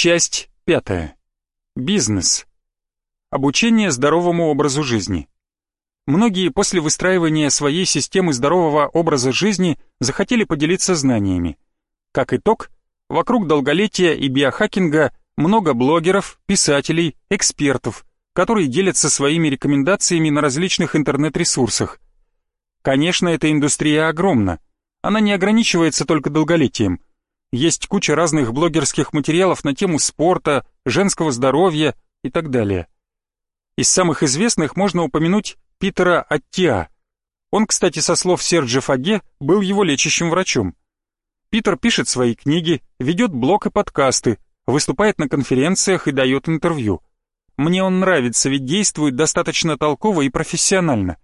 Часть пятая. Бизнес. Обучение здоровому образу жизни. Многие после выстраивания своей системы здорового образа жизни захотели поделиться знаниями. Как итог, вокруг долголетия и биохакинга много блогеров, писателей, экспертов, которые делятся своими рекомендациями на различных интернет-ресурсах. Конечно, эта индустрия огромна. Она не ограничивается только долголетием. Есть куча разных блогерских материалов на тему спорта, женского здоровья и так далее. Из самых известных можно упомянуть Питера Аттиа. Он, кстати, со слов Серджа Фаге, был его лечащим врачом. Питер пишет свои книги, ведет блог и подкасты, выступает на конференциях и дает интервью. Мне он нравится, ведь действует достаточно толково и профессионально.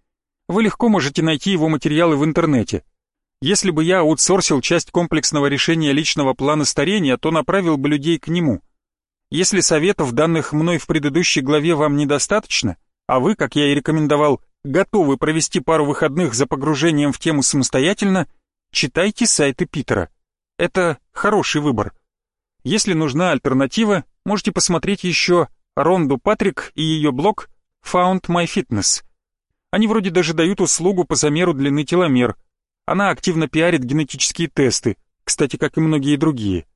Вы легко можете найти его материалы в интернете. Если бы я аутсорсил часть комплексного решения личного плана старения, то направил бы людей к нему. Если советов, данных мной в предыдущей главе, вам недостаточно, а вы, как я и рекомендовал, готовы провести пару выходных за погружением в тему самостоятельно, читайте сайты Питера. Это хороший выбор. Если нужна альтернатива, можете посмотреть еще Ронду Патрик и ее блог Found My Fitness. Они вроде даже дают услугу по замеру длины теломер. Она активно пиарит генетические тесты, кстати, как и многие другие.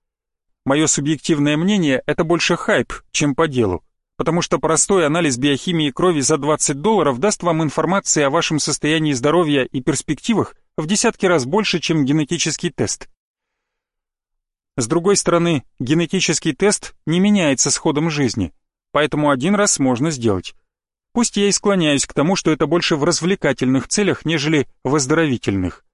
Мое субъективное мнение – это больше хайп, чем по делу потому что простой анализ биохимии крови за 20 долларов даст вам информации о вашем состоянии здоровья и перспективах в десятки раз больше, чем генетический тест. С другой стороны, генетический тест не меняется с ходом жизни, поэтому один раз можно сделать. Пусть я и склоняюсь к тому, что это больше в развлекательных целях, нежели в оздоровительных.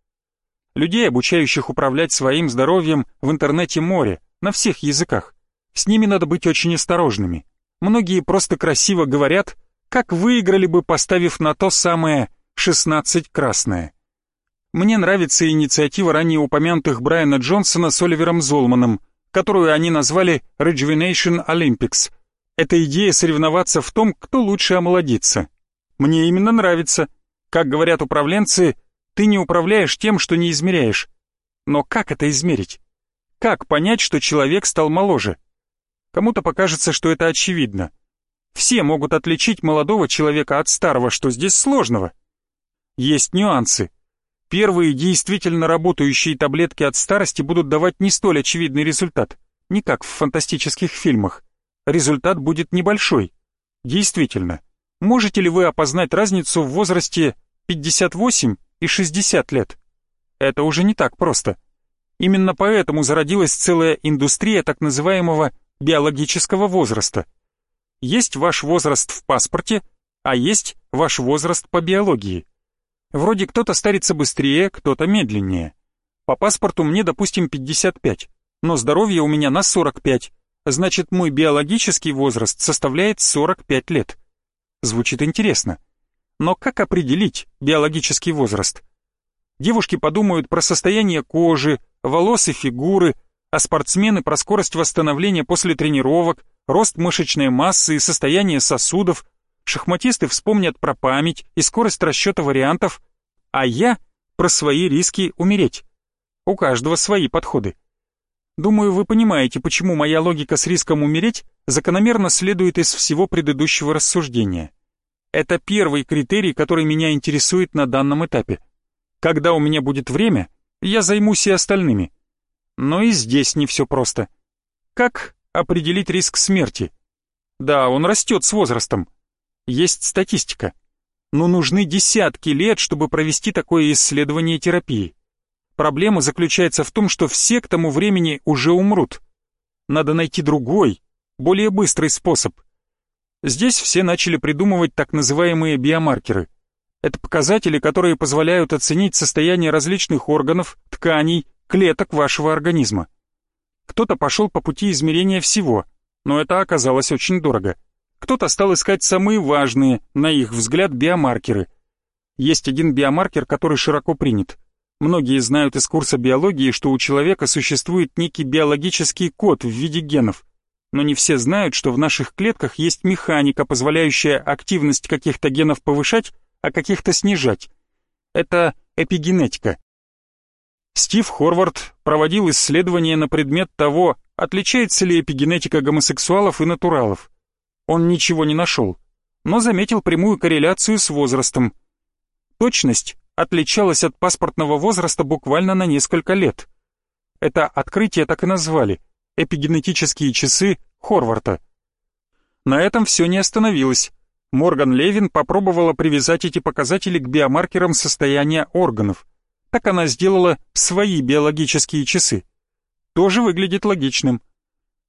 Людей, обучающих управлять своим здоровьем, в интернете море, на всех языках. С ними надо быть очень осторожными. Многие просто красиво говорят, как выиграли бы, поставив на то самое 16 красное. Мне нравится инициатива ранее упомянутых Брайана Джонсона с Оливером Золманом, которую они назвали Rejuvenation Olympics. Это идея соревноваться в том, кто лучше омолодится. Мне именно нравится. Как говорят управленцы, ты не управляешь тем, что не измеряешь. Но как это измерить? Как понять, что человек стал моложе? Кому-то покажется, что это очевидно. Все могут отличить молодого человека от старого, что здесь сложного. Есть нюансы. Первые действительно работающие таблетки от старости будут давать не столь очевидный результат, не как в фантастических фильмах. Результат будет небольшой. Действительно, можете ли вы опознать разницу в возрасте 58 и 60 лет? Это уже не так просто. Именно поэтому зародилась целая индустрия так называемого биологического возраста. Есть ваш возраст в паспорте, а есть ваш возраст по биологии. Вроде кто-то старится быстрее, кто-то медленнее. По паспорту мне, допустим, 55, но здоровье у меня на 45, значит мой биологический возраст составляет 45 лет. Звучит интересно. Но как определить биологический возраст? Девушки подумают про состояние кожи, волос и фигуры, а спортсмены про скорость восстановления после тренировок, рост мышечной массы и состояние сосудов, шахматисты вспомнят про память и скорость расчета вариантов, а я про свои риски умереть. У каждого свои подходы. Думаю, вы понимаете, почему моя логика с риском умереть закономерно следует из всего предыдущего рассуждения. Это первый критерий, который меня интересует на данном этапе. Когда у меня будет время, я займусь и остальными. Но и здесь не все просто. Как определить риск смерти? Да, он растет с возрастом. Есть статистика. Но нужны десятки лет, чтобы провести такое исследование терапии. Проблема заключается в том, что все к тому времени уже умрут. Надо найти другой, более быстрый способ. Здесь все начали придумывать так называемые биомаркеры. Это показатели, которые позволяют оценить состояние различных органов, тканей, клеток вашего организма. Кто-то пошел по пути измерения всего, но это оказалось очень дорого. Кто-то стал искать самые важные, на их взгляд, биомаркеры. Есть один биомаркер, который широко принят. Многие знают из курса биологии, что у человека существует некий биологический код в виде генов. Но не все знают, что в наших клетках есть механика, позволяющая активность каких-то генов повышать, а каких-то снижать. Это эпигенетика. Стив Хорвард проводил исследования на предмет того, отличается ли эпигенетика гомосексуалов и натуралов. Он ничего не нашел, но заметил прямую корреляцию с возрастом. Точность отличалась от паспортного возраста буквально на несколько лет. Это открытие так и назвали – эпигенетические часы Хорварта. На этом все не остановилось. Морган Левин попробовала привязать эти показатели к биомаркерам состояния органов. Так она сделала свои биологические часы. Тоже выглядит логичным.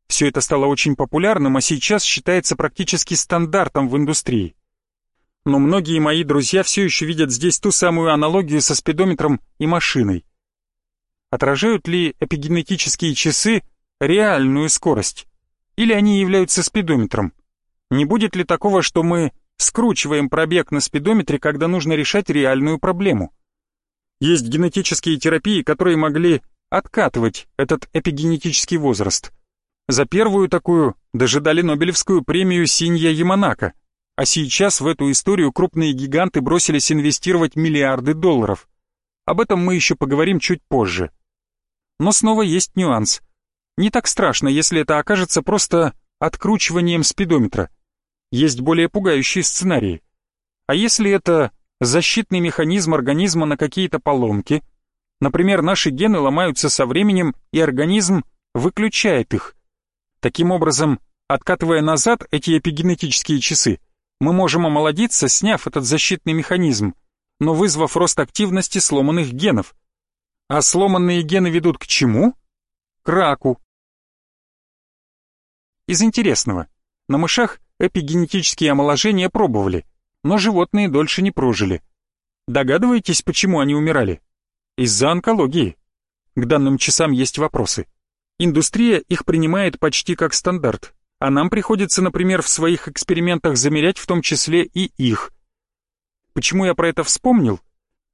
Все это стало очень популярным, а сейчас считается практически стандартом в индустрии. Но многие мои друзья все еще видят здесь ту самую аналогию со спидометром и машиной. Отражают ли эпигенетические часы реальную скорость? Или они являются спидометром? Не будет ли такого, что мы скручиваем пробег на спидометре, когда нужно решать реальную проблему? Есть генетические терапии, которые могли откатывать этот эпигенетический возраст. За первую такую даже дали Нобелевскую премию Синья Яманака, а сейчас в эту историю крупные гиганты бросились инвестировать миллиарды долларов. Об этом мы еще поговорим чуть позже. Но снова есть нюанс. Не так страшно, если это окажется просто откручиванием спидометра. Есть более пугающие сценарии. А если это защитный механизм организма на какие-то поломки? Например, наши гены ломаются со временем, и организм выключает их. Таким образом, откатывая назад эти эпигенетические часы, мы можем омолодиться, сняв этот защитный механизм, но вызвав рост активности сломанных генов. А сломанные гены ведут к чему? К раку. Из интересного. На мышах эпигенетические омоложения пробовали, но животные дольше не прожили. Догадываетесь, почему они умирали? Из-за онкологии. К данным часам есть вопросы. Индустрия их принимает почти как стандарт, а нам приходится, например, в своих экспериментах замерять в том числе и их. Почему я про это вспомнил?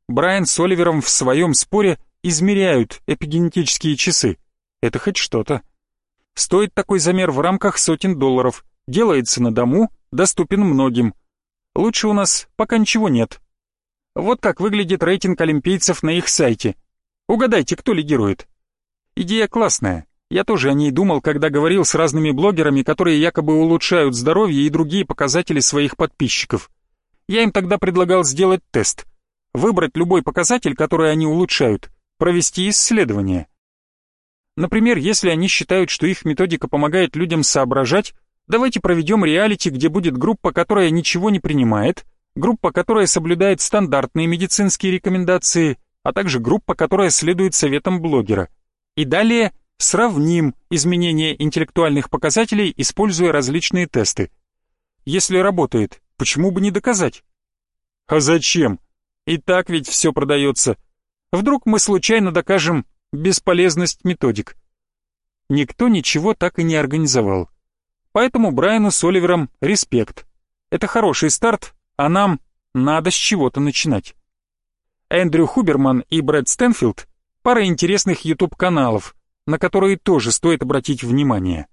Брайан с Оливером в своем споре измеряют эпигенетические часы. Это хоть что-то. Стоит такой замер в рамках сотен долларов, делается на дому, доступен многим. Лучше у нас пока ничего нет. Вот как выглядит рейтинг олимпийцев на их сайте. Угадайте, кто лидирует. Идея классная. Я тоже о ней думал, когда говорил с разными блогерами, которые якобы улучшают здоровье и другие показатели своих подписчиков. Я им тогда предлагал сделать тест. Выбрать любой показатель, который они улучшают, провести исследование. Например, если они считают, что их методика помогает людям соображать, давайте проведем реалити, где будет группа, которая ничего не принимает, группа, которая соблюдает стандартные медицинские рекомендации, а также группа, которая следует советам блогера. И далее Сравним изменения интеллектуальных показателей, используя различные тесты. Если работает, почему бы не доказать? А зачем? И так ведь все продается. Вдруг мы случайно докажем бесполезность методик. Никто ничего так и не организовал. Поэтому Брайану с Оливером респект. Это хороший старт, а нам надо с чего-то начинать. Эндрю Хуберман и Брэд Стэнфилд — пара интересных YouTube-каналов — на которые тоже стоит обратить внимание.